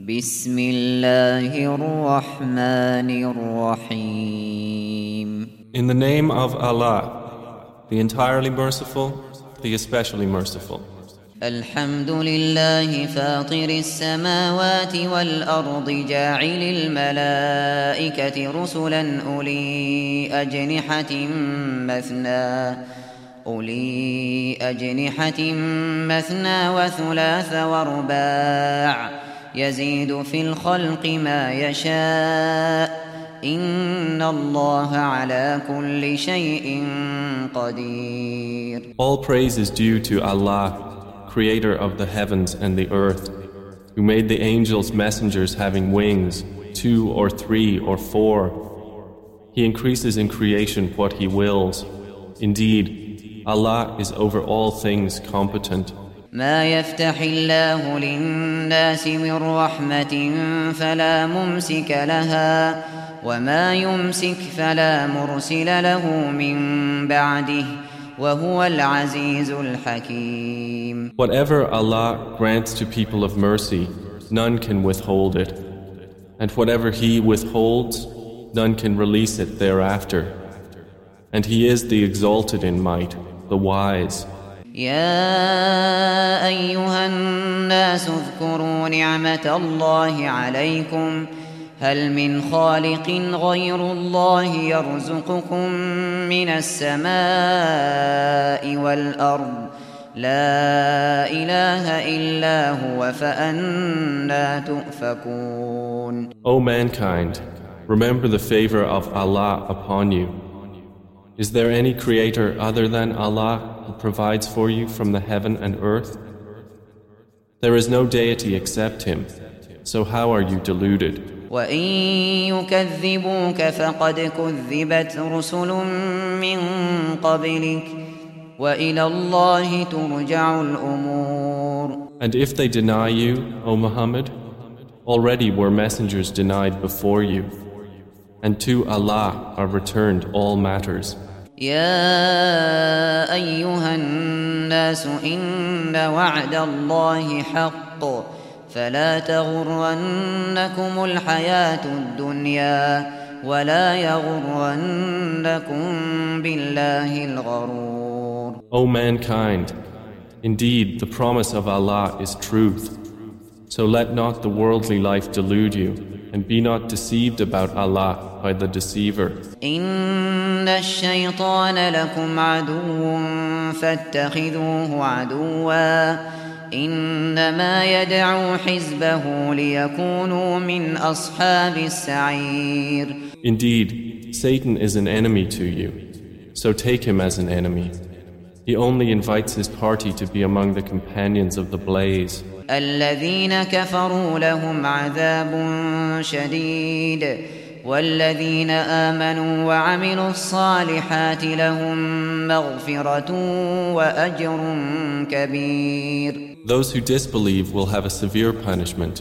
بسم الله الرحمن الرحيم In the name of Allah, the entirely merciful, the especially merciful. الحمد لله فاطر السماوات والأرض جاعل الملائكة رسلا أولي أجنحة مثنى أولي أجنحة مثنى وثلاث ورباع يزيد في الخلق ما يشاء إن الله على كل شيء قدير All praise is due to Allah, creator of the heavens and the earth, who made the angels messengers having wings, two or three or four. He increases in creation what He wills. Indeed, Allah is over all things competent. ما يفتح الله للناس من رحمة فلا ممسك لها وما يمسك فلا مرسل له من بعده وهو العزيز الحكيم Whatever Allah grants to people of mercy, none can withhold it. And whatever He withholds, none can release it thereafter. And He is the exalted in might, the wise. يا أيها الناس اذكروا نعمة الله عليكم. هل من خالق غير الله يرزقكم من السماء والأرض؟ لا إله إلا هو فأنا تؤفكون. O mankind, remember the favor of Allah upon you. Is there any creator other than Allah? who provides for you from the heaven and earth? There is no deity except Him, so how are you deluded? وإن يكذبوك فقد كذبت رسل من قبلك وإلى الله ترجع الأمور And if they deny you, O Muhammad, already were messengers denied before you, and to Allah are returned all matters. يا أيها الناس إن وعد الله حق فلا تغرنكم الحياة الدنيا ولا يغرنكم بالله الغرور O mankind, indeed the promise of Allah is truth. So let not the worldly life delude you, and be not deceived about Allah by the deceiver. إن الشيطان لكم عدو فاتخذوه عدوا إنما يدعو حزبه ليكونوا من أصحاب السعير Indeed, Satan is an enemy to you, so take him as an enemy. He only invites his party to be among the companions of the blaze. الذين كفروا لهم عذاب شديد والذين آمنوا وعملوا الصالحات لهم مغفرة وأجر كبير Those who disbelieve will have a severe punishment,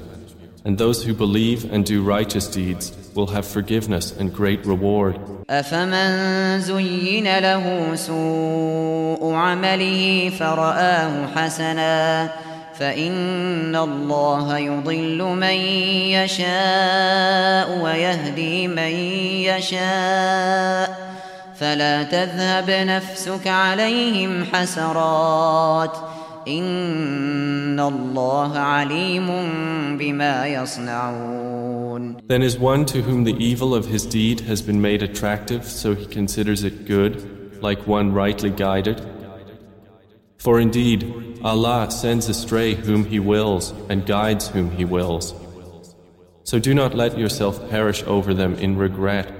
and those who believe and do righteous deeds will have forgiveness and great reward. أفمن زين له سوء عمله فرآه حسنا فإن الله يضل من يشاء ويهدي من يشاء فلا تذهب نفسك عليهم حسرات إن الله عليم بما يصنعون Then is one to whom the evil of his deed has been made attractive, so he considers it good, like one rightly guided? For indeed, Allah sends astray whom He wills and guides whom He wills. So do not let yourself perish over them in regret.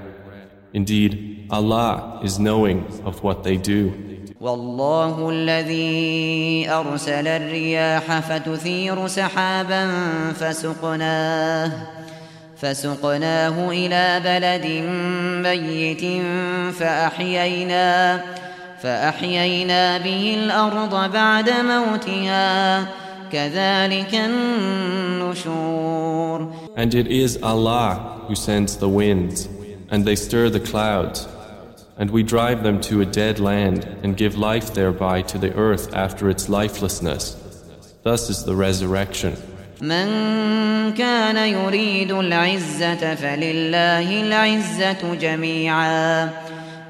Indeed, Allah is knowing of what they do. والله الذي أرسل الرياح فتثير سحابا فسقناه فسقناه إلى بلد ميت فأحيينا فأحيينا به الأرض بعد موتها كذلك النشور And it is Allah who sends the winds, and they stir the clouds. And we drive them to a dead land and give life thereby to the earth after its lifelessness. Thus is the resurrection. من كان يريد العزة فلله العزة جميعا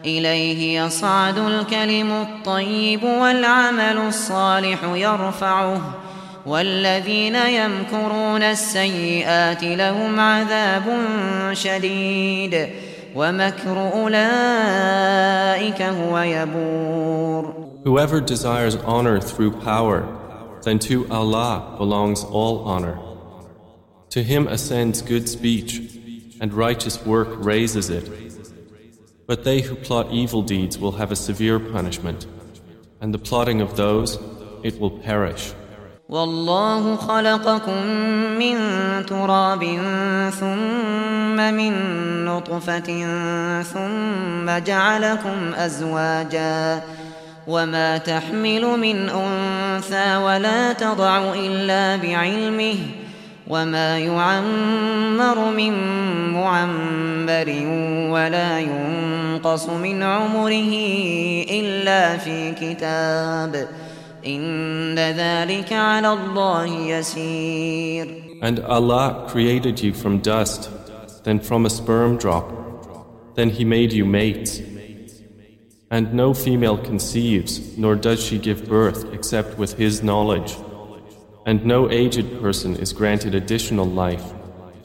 إليه يصعد الكلم الطيب والعمل الصالح يرفعه والذين يمكرون السيئات لهم عذاب شديد ومكر أولئك هو يبور Whoever desires honor through power, then to Allah belongs all honor. To Him ascends good speech, and righteous work raises it. But they who plot evil deeds will have a severe punishment, and the plotting of those, it will perish. والله خلقكم من تراب ثم من نطفة ثم جعلكم أزواجا وما تحمل من أنثى ولا تضع إلا بعلمه وما يعمر من معمر ولا ينقص من عمره إلا في كتاب ۖ إن ذلك على الله يسير And Allah created you from dust, then from a sperm drop. Then He made you mates. And no female conceives, nor does she give birth except with His knowledge. And no aged person is granted additional life,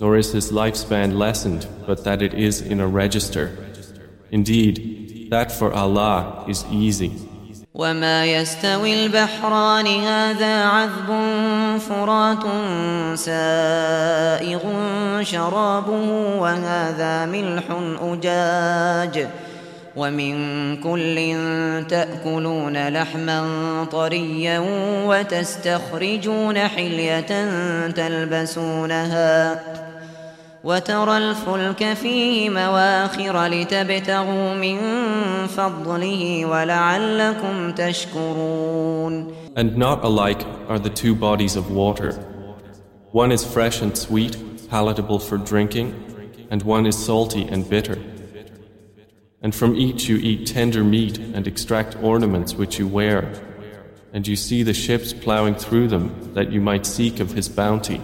nor is his lifespan lessened, but that it is in a register. Indeed, that for Allah is easy. وما يستوي البحران هذا عذب فرات سائغ شرابه وهذا ملح أجاج ومن كل تأكلون لحما طريا وتستخرجون حلية تلبسونها وترى الفلك فيه مواخر لتبتغوا من فضله ولعلكم تشكرون And not alike are the two bodies of water. One is fresh and sweet, palatable for drinking, and one is salty and bitter. And from each you eat tender meat and extract ornaments which you wear. And you see the ships plowing through them that you might seek of his bounty,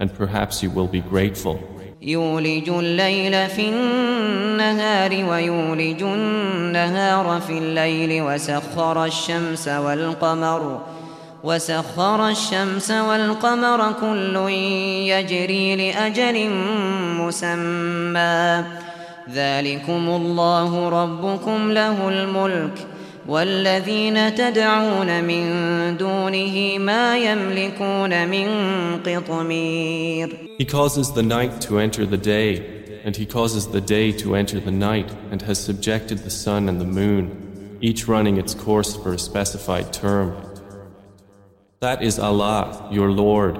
and perhaps you will be grateful. يولج الليل في النهار ويولج النهار في الليل وسخر الشمس والقمر وسخر الشمس والقمر كل يجري لأجل مسمى ذلكم الله ربكم له الملك والذين تدعون من دونه ما يملكون من قطمير He causes the night to enter the day and he causes the day to enter the night and has subjected the sun and the moon each running its course for a specified term That is Allah your Lord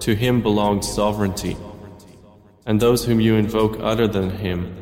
to him belongs sovereignty and those whom you invoke other than him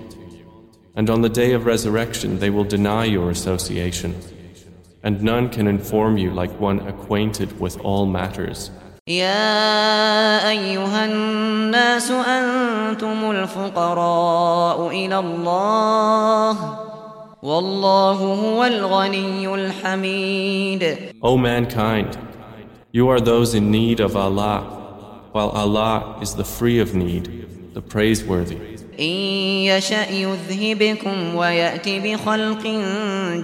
And on the day of resurrection, they will deny your association. and none can inform you like one acquainted with all matters. يا أيها الناس أنتم الفقراء إلى الله والله هو الغني الحميد O mankind, you are those in need of Allah, while Allah is the free of need, the praiseworthy. إن يشأ يذهبكم ويأتي بخلق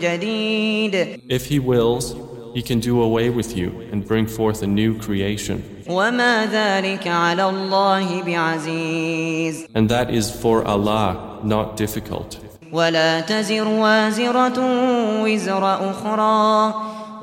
جديد If He wills, He can do away with you and bring forth a new creation. وما ذلك على الله بعزيز And that is for Allah not difficult. ولا تزر وازرة وزر أخرى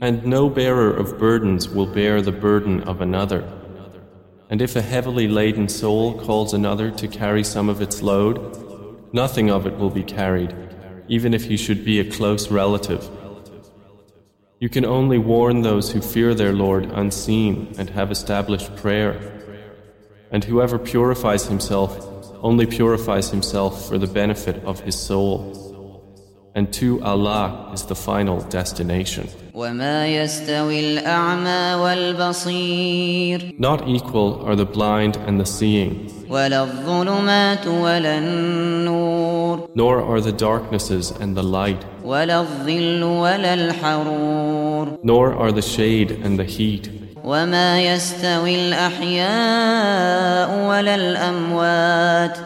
And no bearer of burdens will bear the burden of another. And if a heavily laden soul calls another to carry some of its load, nothing of it will be carried, even if he should be a close relative. You can only warn those who fear their Lord unseen and have established prayer. And whoever purifies himself only purifies himself for the benefit of his soul And to Allah is the final destination. Not equal are the blind and the seeing. Nor are the darknesses and the light. Nor are the shade and the heat. وما يستوي الأحياء ولا الأموات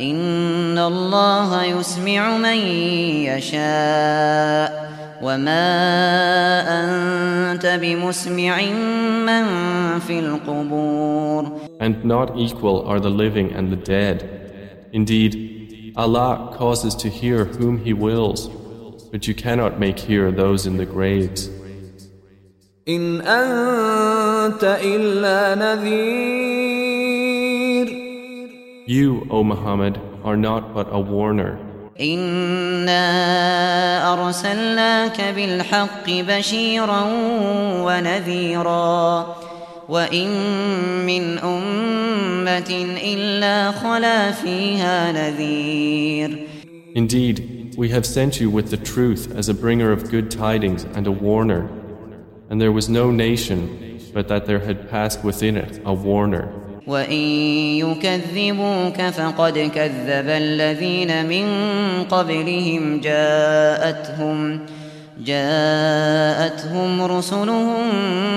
إن الله يسمع من يشاء وما أنت بمسمع من في القبور And not equal are the living and the dead. Indeed, Allah causes to hear whom He wills, but you cannot make hear those in the graves. إن أنت إلا نذير You, O Muhammad, are not but a warner. إنا أرسلناك بالحق بشيرا ونذيرا وإن من أمة إلا خلا فيها نذير Indeed, we have sent you with the truth as a bringer of good tidings and a warner. And there was no nation but that there had passed within it a warner. وإن يكذبوك فقد كذب الذين من قبلهم جاءتهم جاءتهم رسلهم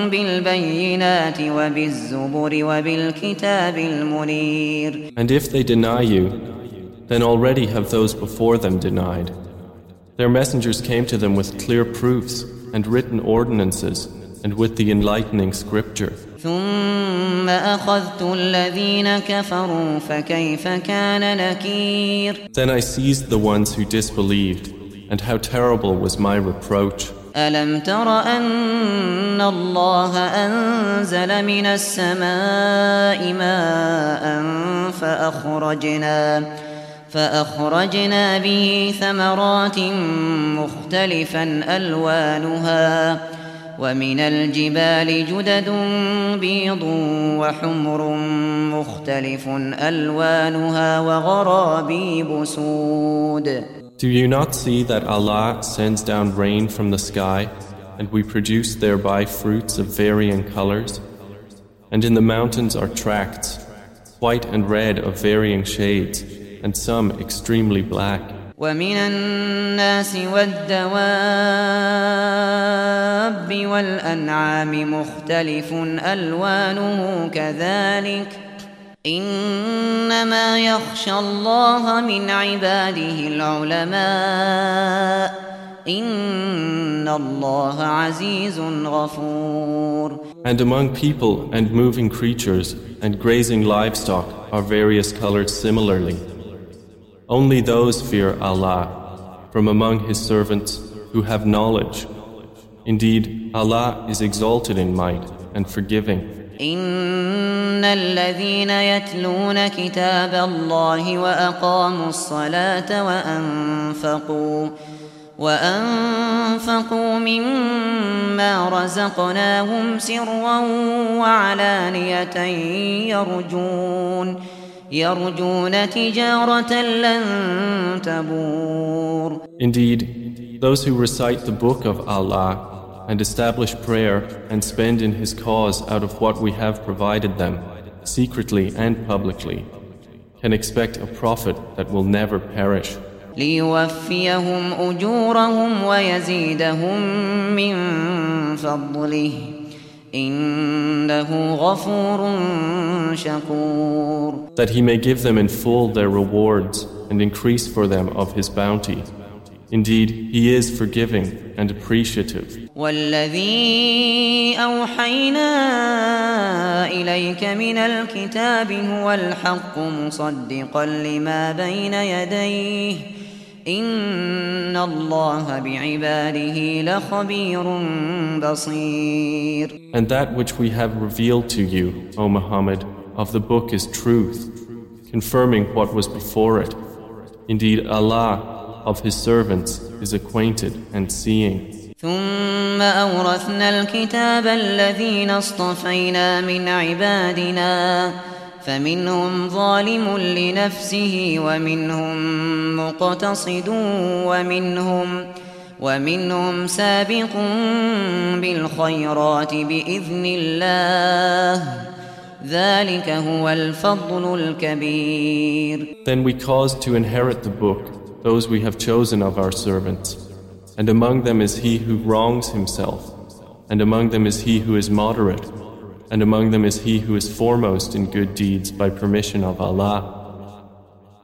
بالبينات وبالزبر وبالكتاب المنير And if they deny you, then already have those before them denied. Their messengers came to them with clear proofs and written ordinances and with the enlightening scripture. ثم أخذت الذين كفروا فكيف كان نكير Then I seized the ones who disbelieved, and how terrible was my reproach. ألم تر أن الله أنزل من السماء ماء فأخرجنا فأخرجنا به ثمرات مختلفا ألوانها ومن الجبال جدد بيض وحمر مختلف ألوانها وغرابيب سود Do you not see that Allah sends down rain from the sky and we produce thereby fruits of varying colors? And in the mountains are tracts, white and red of varying shades, and some extremely black. ومن الناس والدواب والأنعام مختلف ألوانه كذلك إنما يخشى الله من عباده العلماء إن الله عزيز غفور And among people and moving creatures and grazing livestock are various colored similarly. Only those fear Allah from among His servants who have knowledge. Indeed, Allah is exalted in might and forgiving. إن الذين يتلون كتاب الله وأقاموا الصلاة وأنفقوا وأنفقوا مما رزقناهم سرا وعلانية يرجون يرجون تجارة لن تبور Indeed, those who recite the book of Allah and establish prayer and spend in His cause out of what we have provided them, secretly and publicly, can expect a profit that will never perish. ليوفيهم أجورهم ويزيدهم من فضله إنه غفور شكور That he may give them in full their rewards and increase for them of his bounty. Indeed, He is forgiving and appreciative. والذي أوحينا إليك من الكتاب هو الحق مصدقا لما بين يديه إن الله بعباده لخبير بصير And that which we have revealed to you, O Muhammad, of the book is truth, confirming what was before it. Indeed, Allah of His servants is acquainted and seeing. ثم أورثنا الكتاب الذين اصطفينا من عبادنا فمنهم ظالم لنفسه ومنهم مقتصد ومنهم ومنهم سابق بالخيرات بإذن الله ذلك هو الفضل الكبير Then we caused to inherit the book those we have chosen of our servants. And among them is he who wrongs himself, and among them is he who is moderate, and among them is he who is foremost in good deeds by permission of Allah.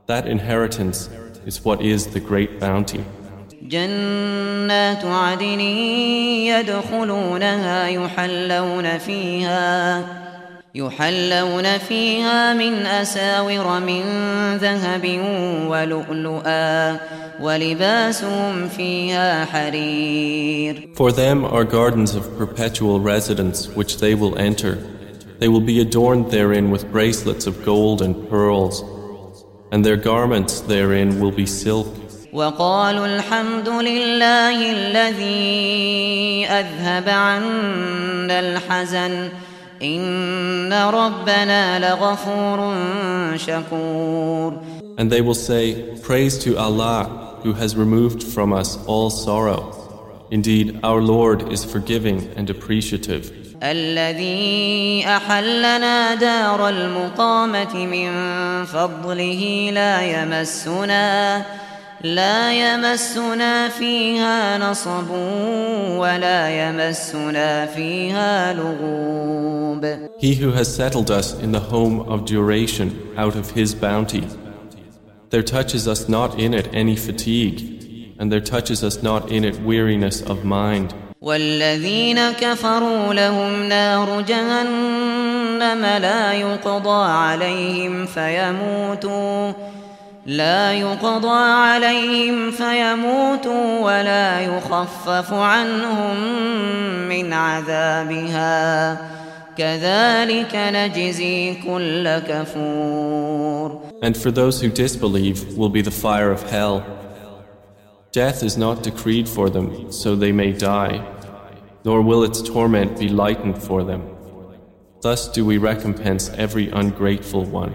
That inheritance is what is the great bounty. جنات عدن يدخلونها يحلون فيها يحلون فيها من أساور من ذهب ولؤلؤا ولباسهم فيها حرير For them are gardens of perpetual residence which they will enter. They will be adorned therein with bracelets of gold and pearls, and their garments therein will be silk. وقالوا الحمد لله الذي أذهب عنا الحزن إن ربنا لغفور شكور And they will say, Praise to Allah who has removed from us all sorrow. Indeed, our Lord is forgiving and appreciative. الذي أحلنا دار المقامة من فضله لا يمسنا لا يمسنا فيها نصب ولا يمسنا فيها لغوب He who has settled us in the home of duration out of His bounty, there touches us not in it any fatigue, and there touches us not in it weariness of mind. والذين كفروا لهم نار جهنم لا يقضى عليهم فيموتوا لا يقضى عليهم فيموتوا ولا يخفف عنهم من عذابها كذلك نجزي كل كفور And for those who disbelieve will be the fire of hell. Death is not decreed for them, so they may die, nor will its torment be lightened for them. Thus do we recompense every ungrateful one.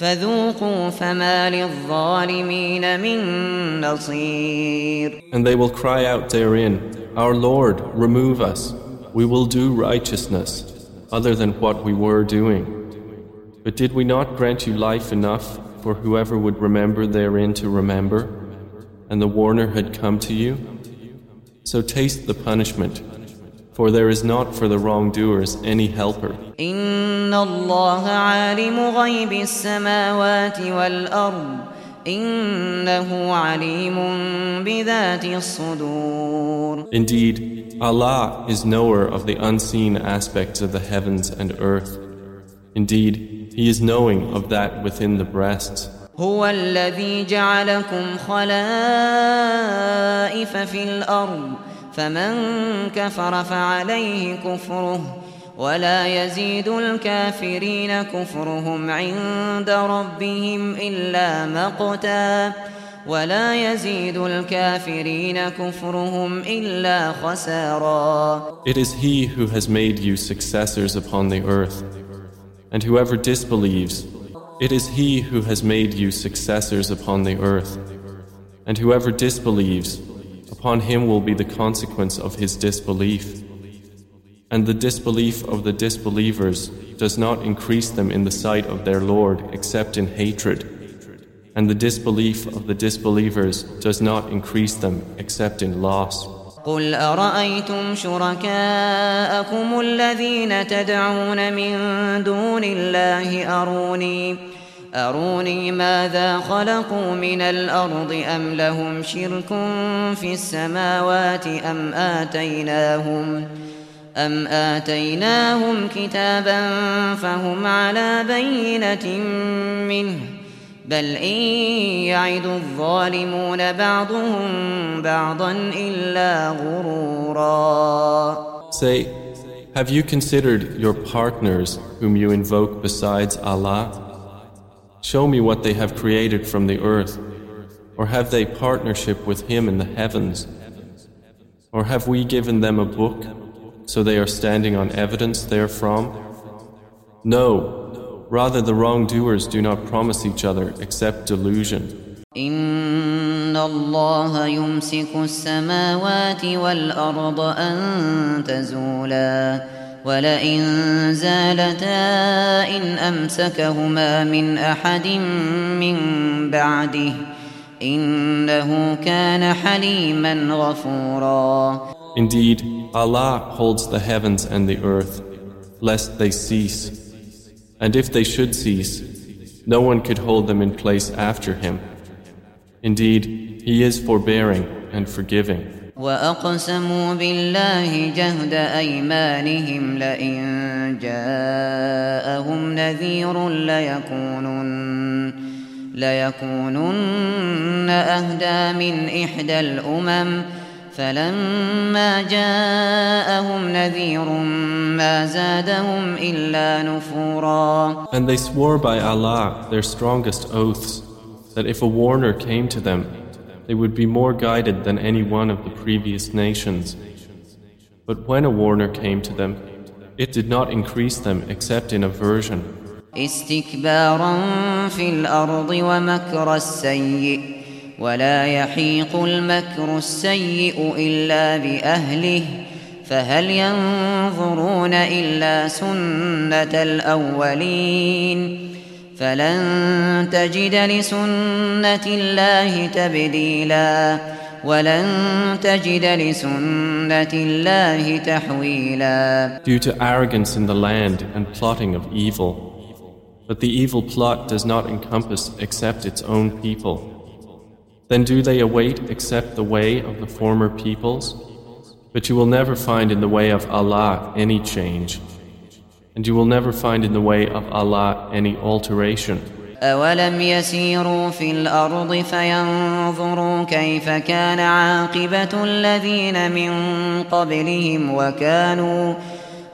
فذوقوا فما للظالمين من نصير And they will cry out therein, Our Lord, remove us. We will do righteousness, other than what we were doing. But did we not grant you life enough for whoever would remember therein to remember, and the warner had come to you? So taste the punishment for there is not for the wrongdoers any helper. إن الله عالم غيب السماوات والأرض إنه عليم بذات الصدور Indeed, Allah is knower of the unseen aspects of the heavens and earth. Indeed, He is knowing of that within the breasts. هو الذي جعلكم خلائف في الأرض فمن كفر فعليه كفره ولا يزيد الكافرين كفرهم عند ربهم إلا مقتا ولا يزيد الكافرين كفرهم إلا خسارا It is He who has made you successors upon the earth. And whoever disbelieves, it is He who has made you successors upon the earth. And whoever disbelieves, upon him will be the consequence of his disbelief. And the disbelief of the disbelievers does not increase them in the sight of their Lord except in hatred. And the disbelief of the disbelievers does not increase them except in loss. قل أرأيتم شركاءكم الذين تدعون من دون الله أروني أروني ماذا خلقوا من الأرض أم لهم شرك في السماوات أم آتيناهم أم آتيناهم كتابا فهم على بينة منه بل إن يعد الظالمون بعضهم بعضا إلا غرورا Say, have you considered your partners whom you invoke besides Allah? Show me what they have created from the earth. Or have they partnership with Him in the heavens? Or have we given them a book, so they are standing on evidence therefrom? No, rather the wrongdoers do not promise each other except delusion. إن الله يمسك السماوات والأرض أن تزولا ولئن زالتا إن أمسكهما من أحد من بعده إنه كان حليما غفورا Indeed, Allah holds the heavens and the earth, lest they cease. And if they should cease, no one could hold them in place after Him. Indeed, He is forbearing and forgiving. وأقسموا بالله جهد أيمانهم لئن جاءهم نذير ليكونن ليكونن أهدى من إحدى الأمم. فلما جاءهم نذير ما زادهم إلا نفورا. And they swore by Allah their strongest oaths that if a warner came to them, they would be more guided than any one of the previous nations. But when a warner came to them, it did not increase them except in aversion. استكبارا في الأرض ومكر السيء ولا يحيق المكر السيء إلا بأهله فهل ينظرون إلا سنة الأولين فلن تجد لسنة الله تبديلا ولن تجد لسنة الله تحويلا Due to arrogance in the land and plotting of evil. But the evil plot does not encompass except its own people. Then do they await except the way of the former peoples? But you will never find in the way of Allah any change. And you will never find in the way of Allah any alteration. أولم يسيروا في الأرض فينظروا كيف كان عاقبة الذين من قبلهم وكانوا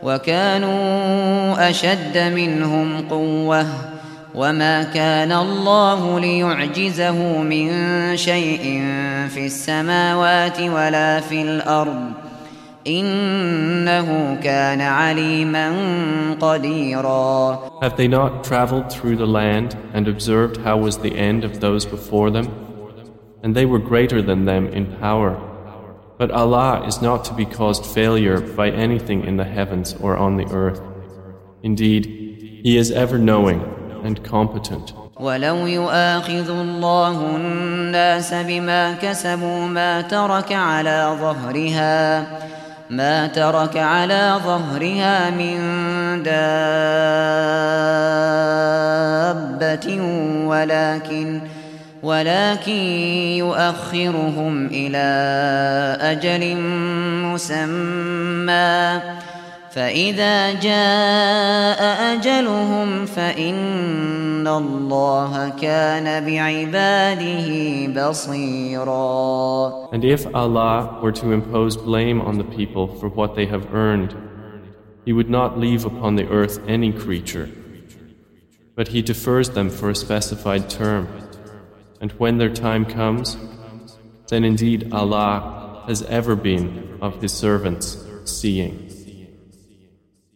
وكانوا أشد منهم قوة وما كان الله ليعجزه من شيء في السماوات ولا في الأرض Have they not traveled through the land and observed how was the end of those before them? And they were greater than them in power. But Allah is not to be caused failure by anything in the heavens or on the earth. Indeed, He is ever knowing and competent. ولو يؤاخذ الله الناس بما كسبوا ما ترك على ظهرها ما ترك على ظهرها من دابة ولكن ولكن يؤخرهم إلى أجل مسمى. فإذا جاء أجلهم فإن الله كان بعباده بصيرا And if Allah were to impose blame on the people for what they have earned, He would not leave upon the earth any creature. But He defers them for a specified term. And when their time comes, then indeed Allah has ever been of His servants seeing.